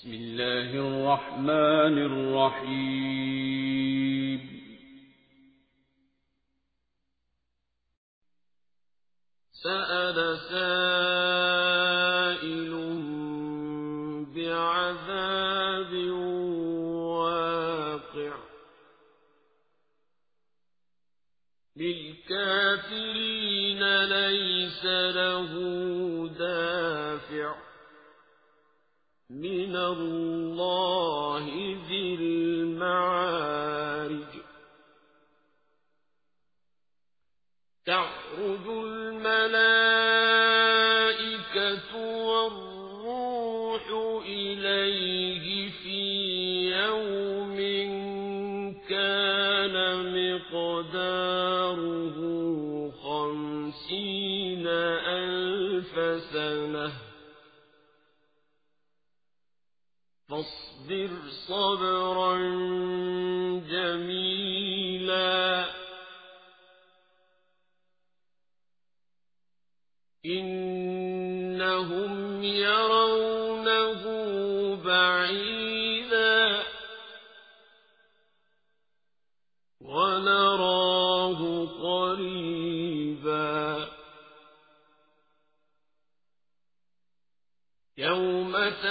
بسم الله الرحمن الرحيم. سأل سائل بعذاب واقع. للكافرين من الله ذي المعارج. تعرج الملائكة والروح إليه في يوم كان مقداره خمسين ألف سنة. فاصبر صبرا جميلا. إنهم يرونه بعيدا. ونراه قريبا.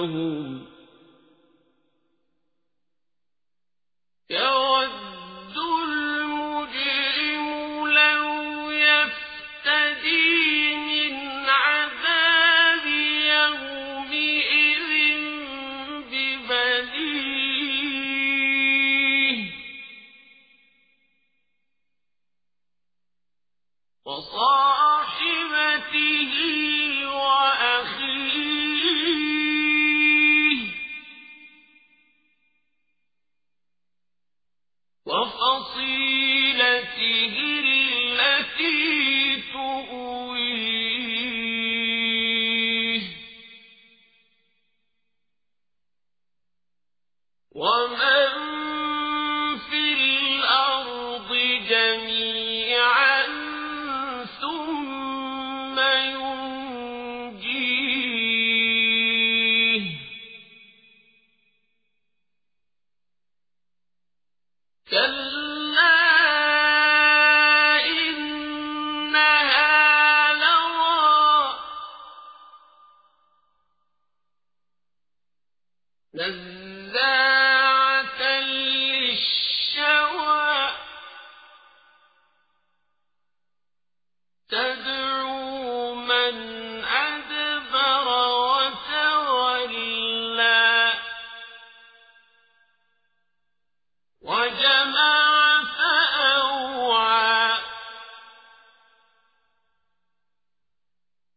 يبصرونهم يود المجرم لو يفتدي من عذاب يومئذ ببنيه وصاحبته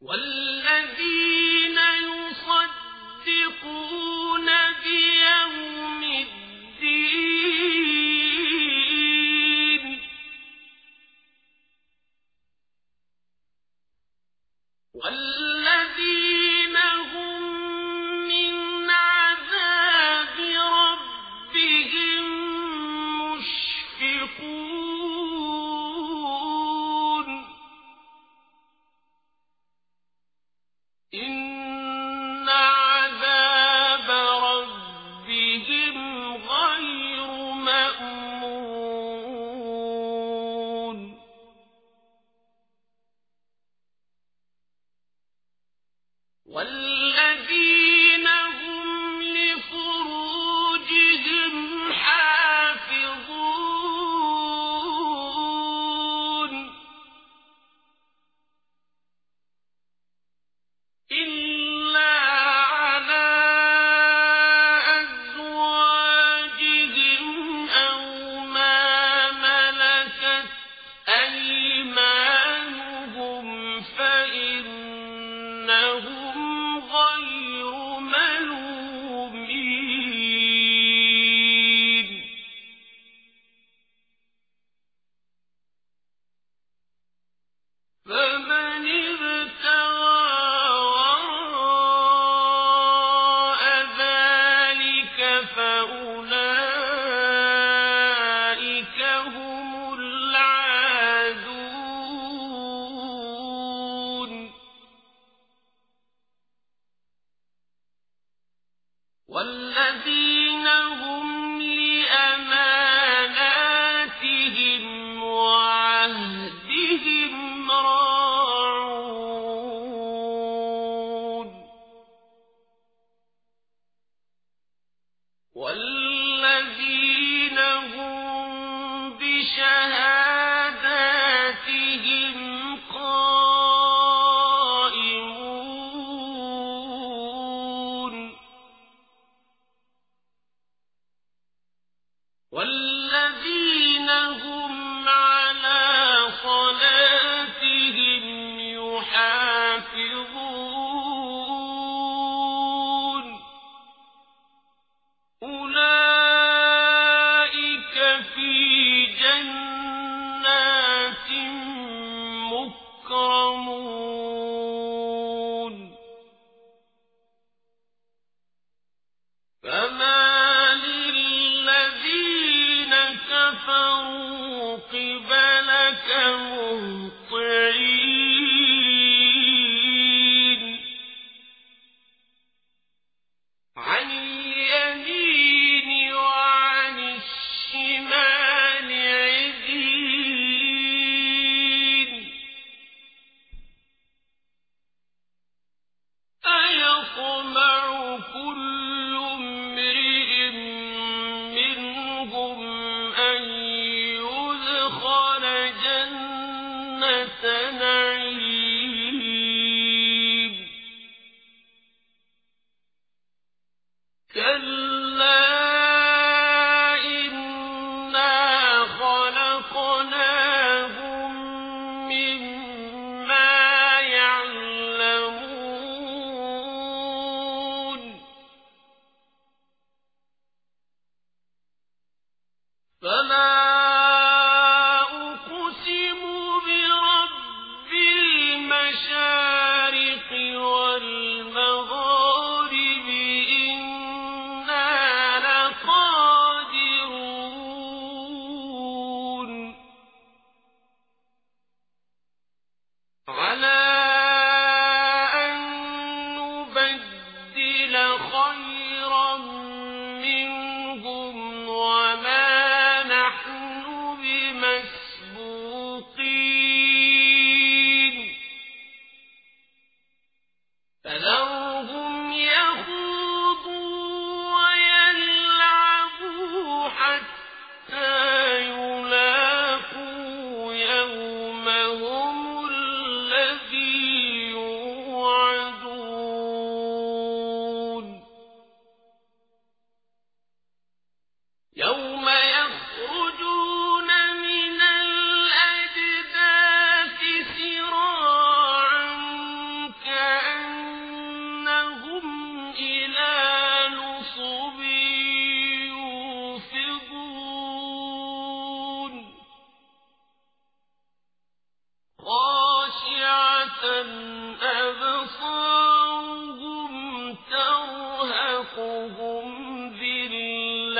وال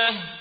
أبصارهم ترهقهم ذلة